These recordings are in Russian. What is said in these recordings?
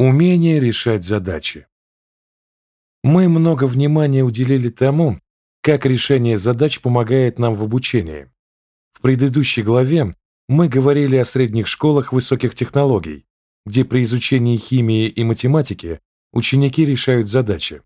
Умение решать задачи. Мы много внимания уделили тому, как решение задач помогает нам в обучении. В предыдущей главе мы говорили о средних школах высоких технологий, где при изучении химии и математики ученики решают задачи.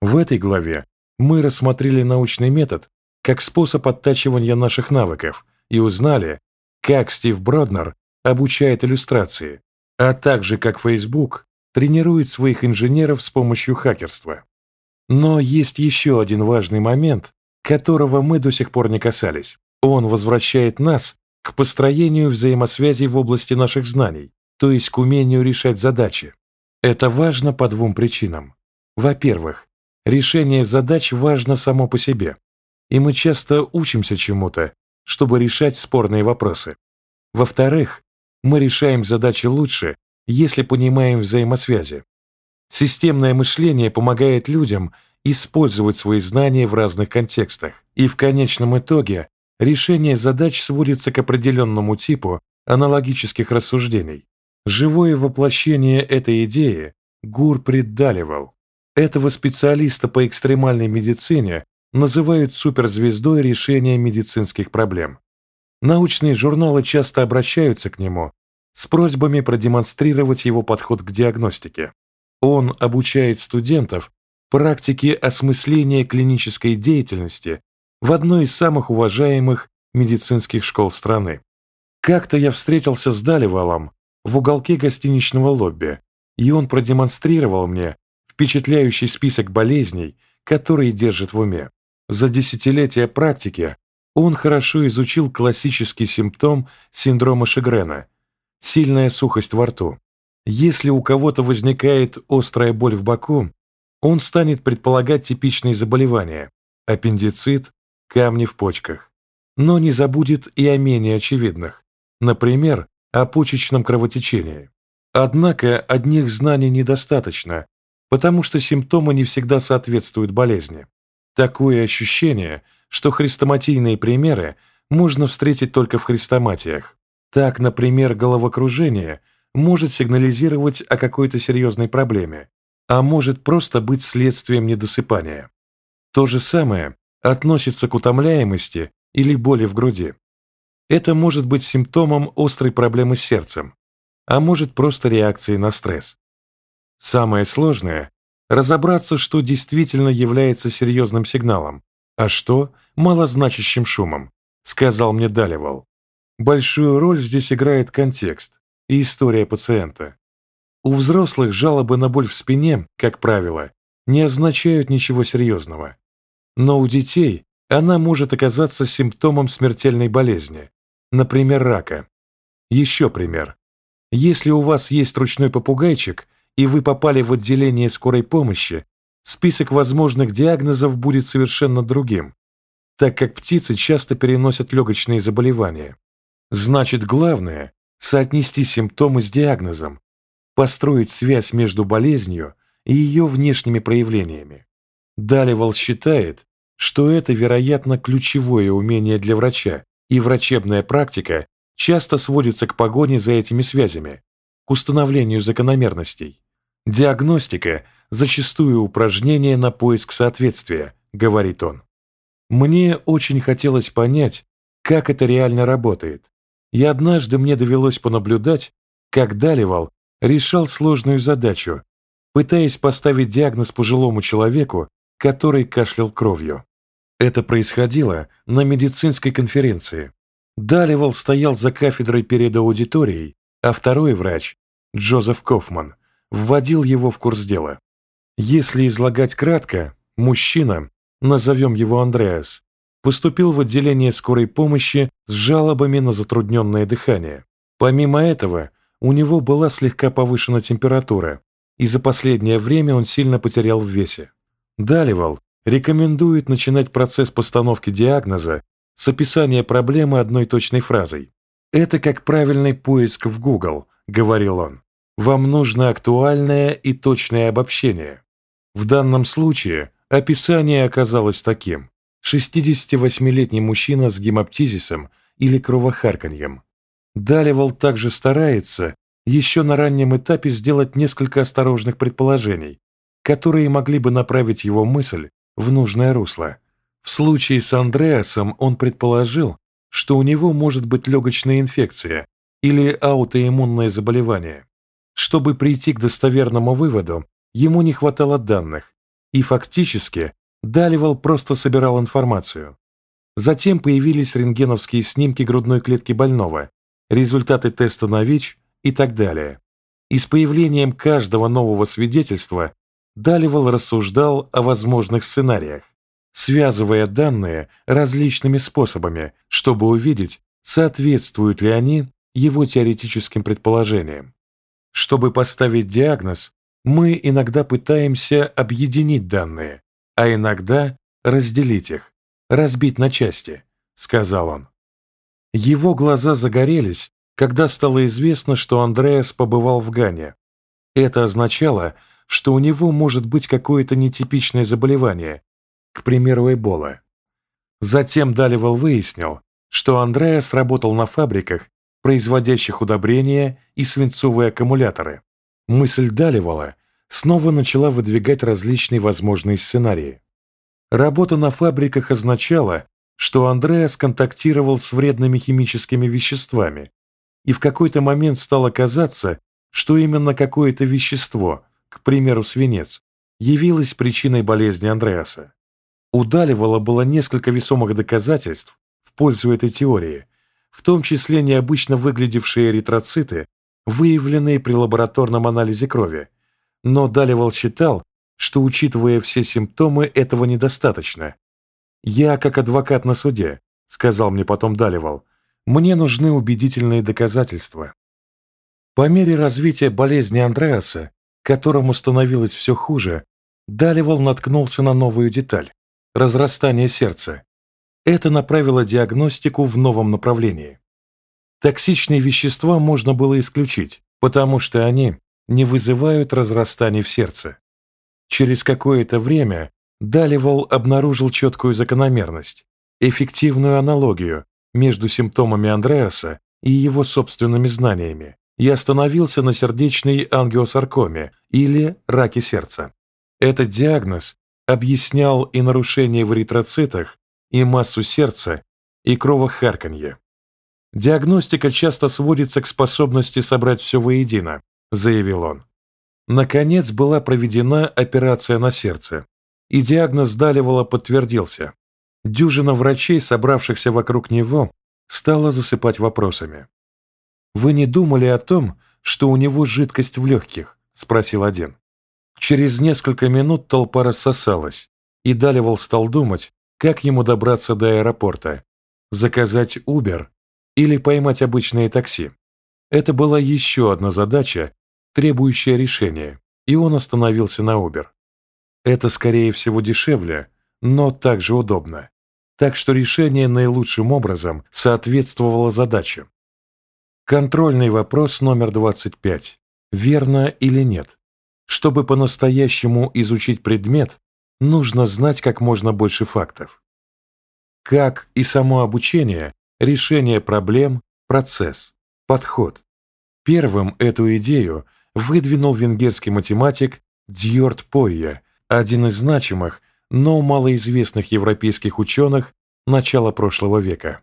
В этой главе мы рассмотрели научный метод как способ оттачивания наших навыков и узнали, как Стив Броднер обучает иллюстрации, а также как Facebook тренирует своих инженеров с помощью хакерства. Но есть еще один важный момент, которого мы до сих пор не касались. Он возвращает нас к построению взаимосвязей в области наших знаний, то есть к умению решать задачи. Это важно по двум причинам. Во-первых, решение задач важно само по себе, и мы часто учимся чему-то, чтобы решать спорные вопросы. Во-вторых, мы решаем задачи лучше, если понимаем взаимосвязи. Системное мышление помогает людям использовать свои знания в разных контекстах, и в конечном итоге решение задач сводится к определенному типу аналогических рассуждений. Живое воплощение этой идеи Гур предаливал. Этого специалиста по экстремальной медицине называют суперзвездой решения медицинских проблем. Научные журналы часто обращаются к нему с просьбами продемонстрировать его подход к диагностике. Он обучает студентов практике осмысления клинической деятельности в одной из самых уважаемых медицинских школ страны. Как-то я встретился с Даливалом в уголке гостиничного лобби, и он продемонстрировал мне впечатляющий список болезней, которые держит в уме. За десятилетия практики он хорошо изучил классический симптом синдрома Шегрена – сильная сухость во рту. Если у кого-то возникает острая боль в боку, он станет предполагать типичные заболевания – аппендицит, камни в почках. Но не забудет и о менее очевидных, например, о почечном кровотечении. Однако одних знаний недостаточно, потому что симптомы не всегда соответствуют болезни. Такое ощущение, что хрестоматийные примеры можно встретить только в хрестоматиях. Так, например, головокружение может сигнализировать о какой-то серьезной проблеме, а может просто быть следствием недосыпания. То же самое относится к утомляемости или боли в груди. Это может быть симптомом острой проблемы с сердцем, а может просто реакцией на стресс. Самое сложное – разобраться, что действительно является серьезным сигналом, а что – малозначащим шумом, сказал мне Далевал. Большую роль здесь играет контекст и история пациента. У взрослых жалобы на боль в спине, как правило, не означают ничего серьезного. Но у детей она может оказаться симптомом смертельной болезни, например, рака. Еще пример. Если у вас есть ручной попугайчик, и вы попали в отделение скорой помощи, список возможных диагнозов будет совершенно другим, так как птицы часто переносят легочные заболевания. Значит, главное – соотнести симптомы с диагнозом, построить связь между болезнью и ее внешними проявлениями. Далевал считает, что это, вероятно, ключевое умение для врача, и врачебная практика часто сводится к погоне за этими связями, к установлению закономерностей. Диагностика – зачастую упражнение на поиск соответствия, говорит он. Мне очень хотелось понять, как это реально работает, и однажды мне довелось понаблюдать, как Даливал решал сложную задачу, пытаясь поставить диагноз пожилому человеку, который кашлял кровью. Это происходило на медицинской конференции. Даливал стоял за кафедрой перед аудиторией, а второй врач, Джозеф Кофман, вводил его в курс дела. Если излагать кратко, мужчина, назовем его Андреас, поступил в отделение скорой помощи с жалобами на затрудненное дыхание. Помимо этого, у него была слегка повышена температура, и за последнее время он сильно потерял в весе. Даливал рекомендует начинать процесс постановки диагноза с описания проблемы одной точной фразой. «Это как правильный поиск в Google», — говорил он. «Вам нужно актуальное и точное обобщение». В данном случае описание оказалось таким. 68-летний мужчина с гемоптизисом или кровохарканьем. Далевал также старается еще на раннем этапе сделать несколько осторожных предположений, которые могли бы направить его мысль в нужное русло. В случае с Андреасом он предположил, что у него может быть легочная инфекция или аутоиммунное заболевание. Чтобы прийти к достоверному выводу, ему не хватало данных, и фактически Даливал просто собирал информацию. Затем появились рентгеновские снимки грудной клетки больного, результаты теста на ВИЧ и так далее. И с появлением каждого нового свидетельства Даливал рассуждал о возможных сценариях, связывая данные различными способами, чтобы увидеть, соответствуют ли они его теоретическим предположениям. Чтобы поставить диагноз, мы иногда пытаемся объединить данные, а иногда разделить их, разбить на части, сказал он. Его глаза загорелись, когда стало известно, что Андреас побывал в Гане. Это означало, что у него может быть какое-то нетипичное заболевание, к примеру, Эбола. Затем Даливал выяснил, что Андреас работал на фабриках, производящих удобрения и свинцовые аккумуляторы. Мысль Даливала снова начала выдвигать различные возможные сценарии. Работа на фабриках означала, что Андреас контактировал с вредными химическими веществами, и в какой-то момент стало казаться, что именно какое-то вещество, к примеру, свинец, явилось причиной болезни Андреаса. У Даливала было несколько весомых доказательств в пользу этой теории, в том числе необычно выглядевшие эритроциты, выявленные при лабораторном анализе крови, но Даливал считал, что, учитывая все симптомы, этого недостаточно. «Я как адвокат на суде», — сказал мне потом Даливал, — «мне нужны убедительные доказательства». По мере развития болезни Андреаса, которому становилось все хуже, Даливал наткнулся на новую деталь – разрастание сердца. Это направило диагностику в новом направлении. Токсичные вещества можно было исключить, потому что они не вызывают разрастаний в сердце. Через какое-то время Даливал обнаружил четкую закономерность, эффективную аналогию между симптомами Андреаса и его собственными знаниями и остановился на сердечной ангиосаркоме или раке сердца. Этот диагноз объяснял и нарушение в эритроцитах, и массу сердца, и кровохарканье. Диагностика часто сводится к способности собрать все воедино, заявил он. Наконец была проведена операция на сердце, и диагноз Далевала подтвердился. Дюжина врачей, собравшихся вокруг него, стала засыпать вопросами. «Вы не думали о том, что у него жидкость в легких?» – спросил один. Через несколько минут толпа рассосалась, и Далевал стал думать, как ему добраться до аэропорта, заказать Uber или поймать обычное такси. Это была еще одна задача, требующая решения, и он остановился на Uber. Это, скорее всего, дешевле, но также удобно. Так что решение наилучшим образом соответствовало задаче. Контрольный вопрос номер 25. Верно или нет? Чтобы по-настоящему изучить предмет, нужно знать как можно больше фактов. Как и само обучение, решение проблем, процесс, подход. Первым эту идею выдвинул венгерский математик Дьорд Пойя, один из значимых, но малоизвестных европейских ученых начала прошлого века.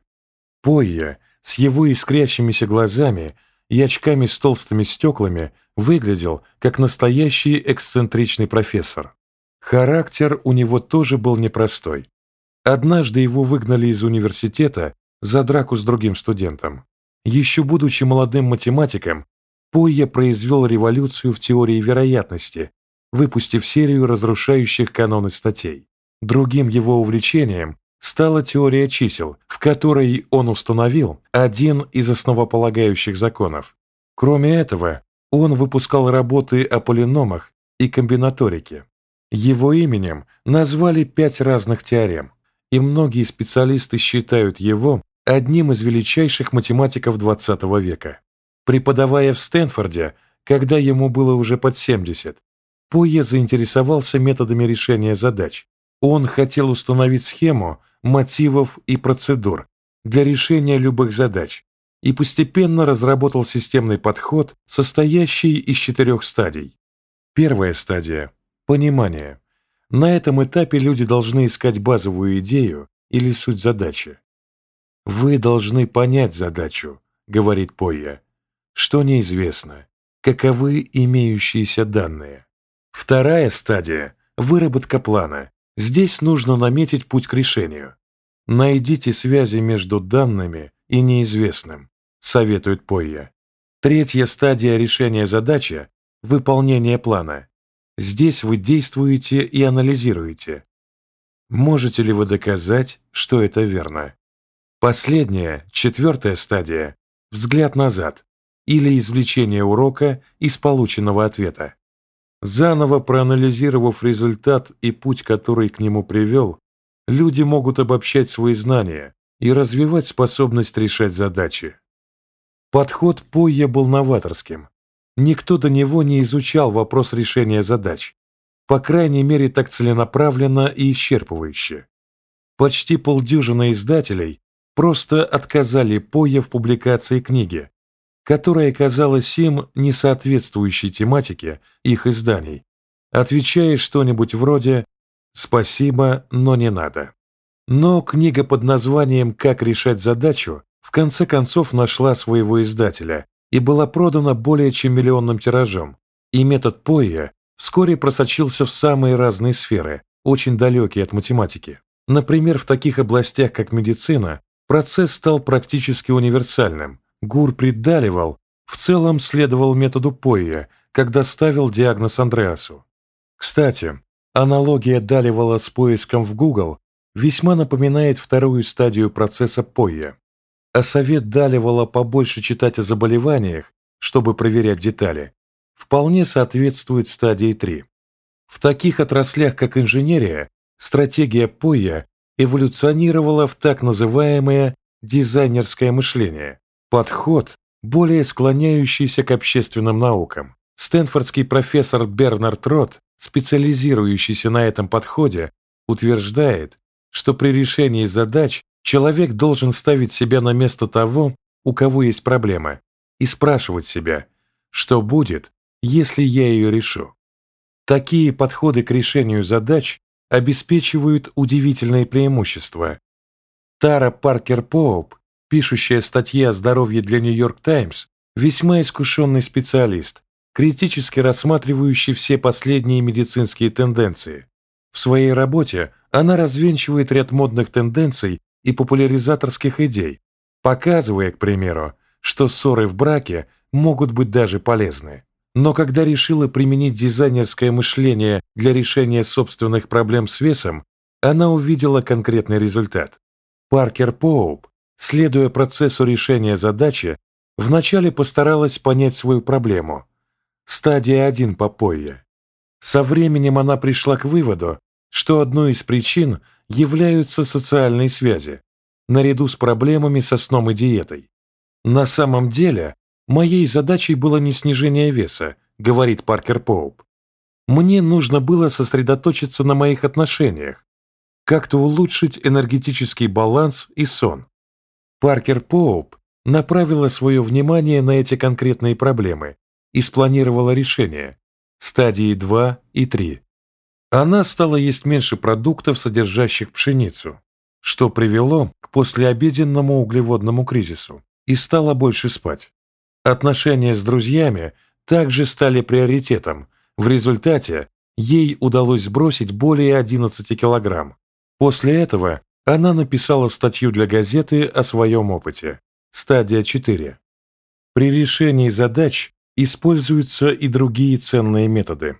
Пойя с его искрящимися глазами и очками с толстыми стеклами выглядел как настоящий эксцентричный профессор. Характер у него тоже был непростой. Однажды его выгнали из университета за драку с другим студентом. Еще будучи молодым математиком, Пойя произвел революцию в теории вероятности, выпустив серию разрушающих каноны статей. Другим его увлечением стала теория чисел, в которой он установил один из основополагающих законов. Кроме этого, он выпускал работы о полиномах и комбинаторике. Его именем назвали пять разных теорем, и многие специалисты считают его одним из величайших математиков XX века. Преподавая в Стэнфорде, когда ему было уже под 70, Пойе заинтересовался методами решения задач. Он хотел установить схему мотивов и процедур для решения любых задач и постепенно разработал системный подход, состоящий из четырех стадий. Первая стадия – понимание. На этом этапе люди должны искать базовую идею или суть задачи. «Вы должны понять задачу», — говорит Пойя, — «что неизвестно, каковы имеющиеся данные». Вторая стадия – выработка плана. Здесь нужно наметить путь к решению. Найдите связи между данными и неизвестным, советует Пойя. Третья стадия решения задачи – выполнение плана. Здесь вы действуете и анализируете. Можете ли вы доказать, что это верно? Последняя, четвертая стадия – взгляд назад или извлечение урока из полученного ответа. Заново проанализировав результат и путь, который к нему привел, люди могут обобщать свои знания и развивать способность решать задачи. Подход Пойя был новаторским. Никто до него не изучал вопрос решения задач, по крайней мере так целенаправленно и исчерпывающе. Почти полдюжины издателей просто отказали Пойя в публикации книги, которая казалась им не соответствующей тематике их изданий, отвечая что-нибудь вроде «спасибо, но не надо». Но книга под названием «Как решать задачу» в конце концов нашла своего издателя и была продана более чем миллионным тиражом, и метод Пойя вскоре просочился в самые разные сферы, очень далекие от математики. Например, в таких областях, как медицина, процесс стал практически универсальным. Гур Даливал в целом следовал методу Пойя, когда ставил диагноз Андреасу. Кстати, аналогия Даливала с поиском в Google весьма напоминает вторую стадию процесса Пойя. А совет Даливала побольше читать о заболеваниях, чтобы проверять детали, вполне соответствует стадии 3. В таких отраслях, как инженерия, стратегия Пойя эволюционировала в так называемое дизайнерское мышление, подход, более склоняющийся к общественным наукам. Стэнфордский профессор Бернард Рот, специализирующийся на этом подходе, утверждает, что при решении задач человек должен ставить себя на место того, у кого есть проблема, и спрашивать себя, что будет, если я ее решу. Такие подходы к решению задач обеспечивают удивительные преимущества. Тара Паркер Поуп, пишущая статьи о здоровье для Нью-Йорк Таймс, весьма искушенный специалист, критически рассматривающий все последние медицинские тенденции. В своей работе она развенчивает ряд модных тенденций и популяризаторских идей, показывая, к примеру, что ссоры в браке могут быть даже полезны. Но когда решила применить дизайнерское мышление для решения собственных проблем с весом, она увидела конкретный результат. Паркер Поуп, следуя процессу решения задачи, вначале постаралась понять свою проблему. Стадия 1 Попойя. Со временем она пришла к выводу, что одной из причин являются социальные связи, наряду с проблемами со сном и диетой. На самом деле, Моей задачей было не снижение веса, говорит Паркер Поуп. Мне нужно было сосредоточиться на моих отношениях, как-то улучшить энергетический баланс и сон. Паркер Поуп направила свое внимание на эти конкретные проблемы и спланировала решение стадии 2 и 3. Она стала есть меньше продуктов, содержащих пшеницу, что привело к послеобеденному углеводному кризису, и стала больше спать. Отношения с друзьями также стали приоритетом. В результате ей удалось сбросить более 11 килограмм. После этого она написала статью для газеты о своем опыте. Стадия 4. При решении задач используются и другие ценные методы.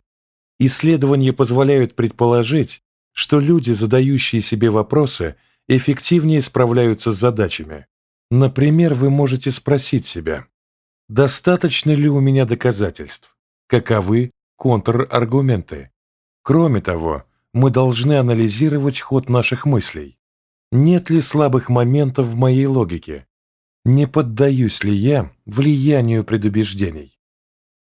Исследования позволяют предположить, что люди, задающие себе вопросы, эффективнее справляются с задачами. Например, вы можете спросить себя, Достаточно ли у меня доказательств? Каковы контраргументы? Кроме того, мы должны анализировать ход наших мыслей. Нет ли слабых моментов в моей логике? Не поддаюсь ли я влиянию предубеждений?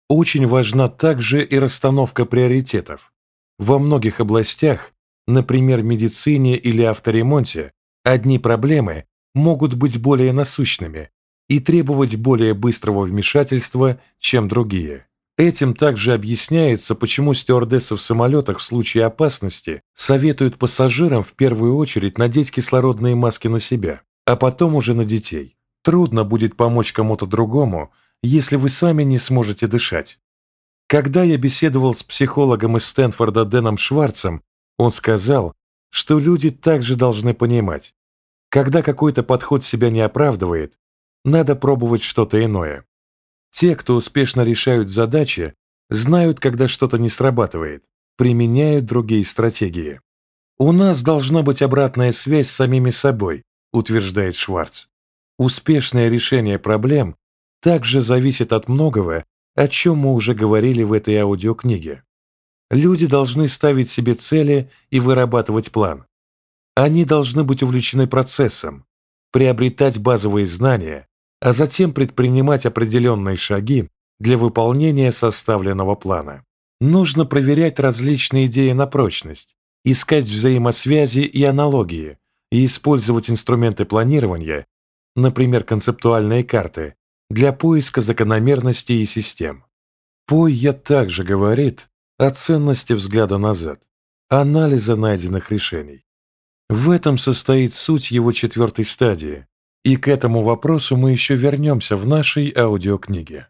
Очень важна также и расстановка приоритетов. Во многих областях, например, медицине или авторемонте, одни проблемы могут быть более насущными, и требовать более быстрого вмешательства, чем другие. Этим также объясняется, почему стюардессы в самолетах в случае опасности советуют пассажирам в первую очередь надеть кислородные маски на себя, а потом уже на детей. Трудно будет помочь кому-то другому, если вы сами не сможете дышать. Когда я беседовал с психологом из Стэнфорда Дэном Шварцем, он сказал, что люди также должны понимать, когда какой-то подход себя не оправдывает, надо пробовать что-то иное. Те, кто успешно решают задачи, знают, когда что-то не срабатывает, применяют другие стратегии. «У нас должна быть обратная связь с самими собой», утверждает Шварц. Успешное решение проблем также зависит от многого, о чем мы уже говорили в этой аудиокниге. Люди должны ставить себе цели и вырабатывать план. Они должны быть увлечены процессом, приобретать базовые знания, а затем предпринимать определенные шаги для выполнения составленного плана. Нужно проверять различные идеи на прочность, искать взаимосвязи и аналогии и использовать инструменты планирования, например, концептуальные карты, для поиска закономерностей и систем. Пойя также говорит о ценности взгляда назад, анализа найденных решений. В этом состоит суть его четвертой стадии, и к этому вопросу мы еще вернемся в нашей аудиокниге.